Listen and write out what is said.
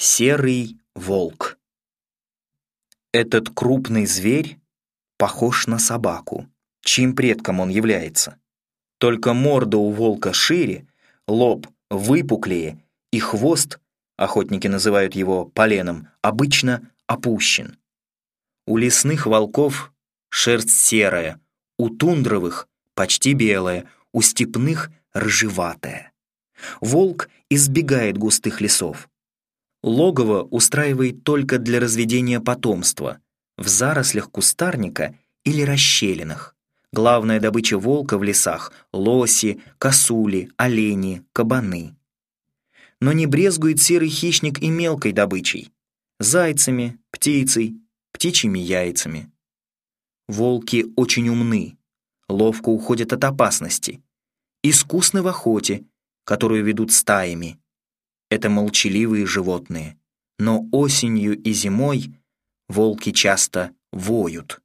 Серый волк. Этот крупный зверь похож на собаку, чьим предком он является. Только морда у волка шире, лоб выпуклее и хвост, охотники называют его поленом, обычно опущен. У лесных волков шерсть серая, у тундровых почти белая, у степных рыжеватая. Волк избегает густых лесов. Логово устраивает только для разведения потомства, в зарослях кустарника или расщелинах. Главная добыча волка в лесах — лоси, косули, олени, кабаны. Но не брезгует серый хищник и мелкой добычей — зайцами, птицей, птичьими яйцами. Волки очень умны, ловко уходят от опасности, искусны в охоте, которую ведут стаями, это молчаливые животные. Но осенью и зимой волки часто воют.